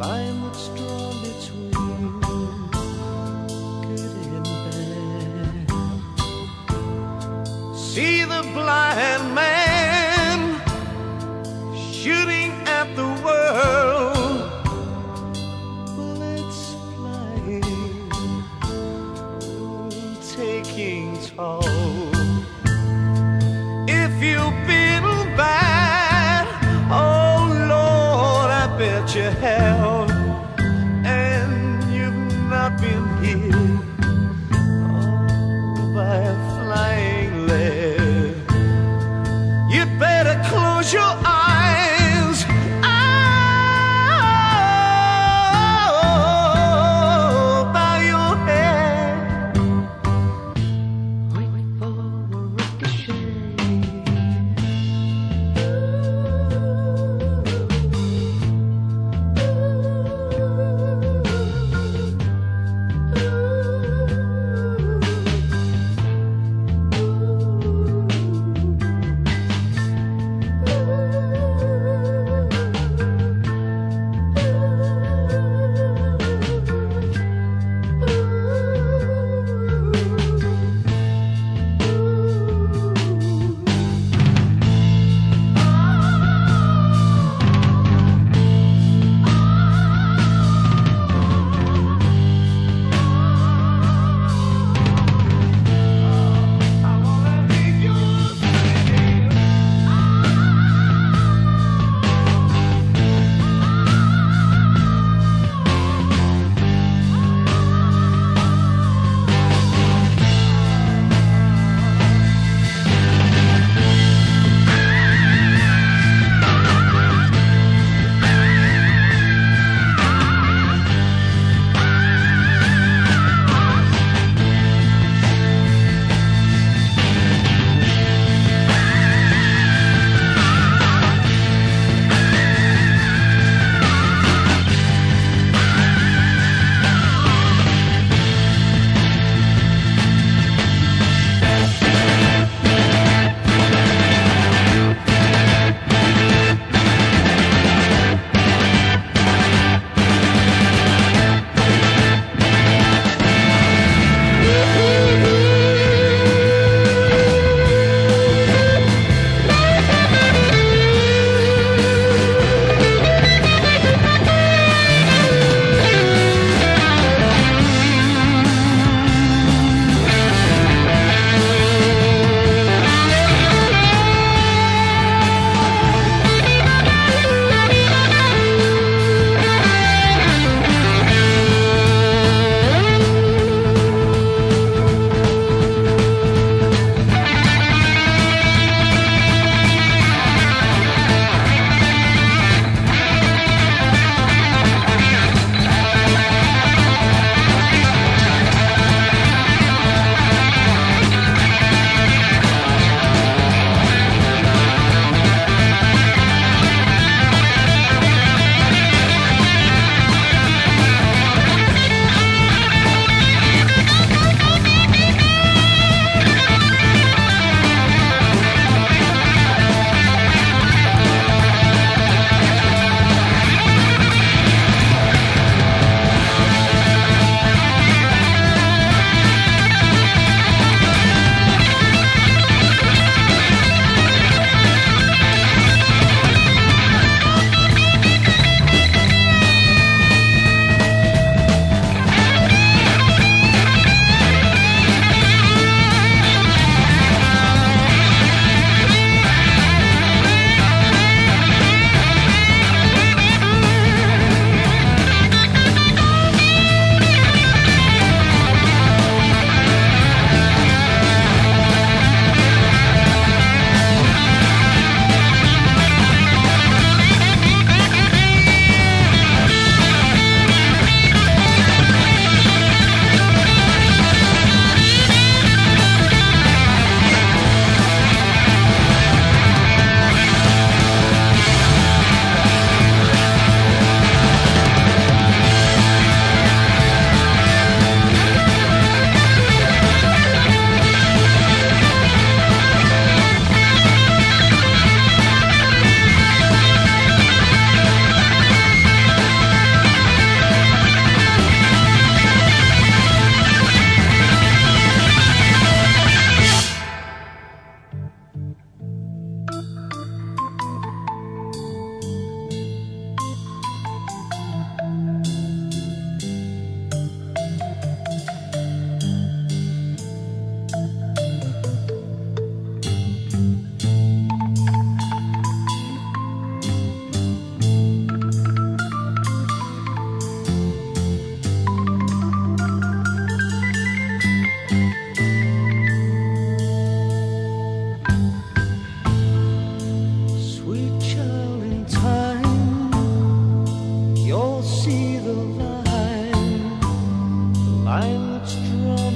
line that's drawn between good and bad. See the blind man shooting at the world, bullets flying, taking toll. If you 就爱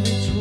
drawn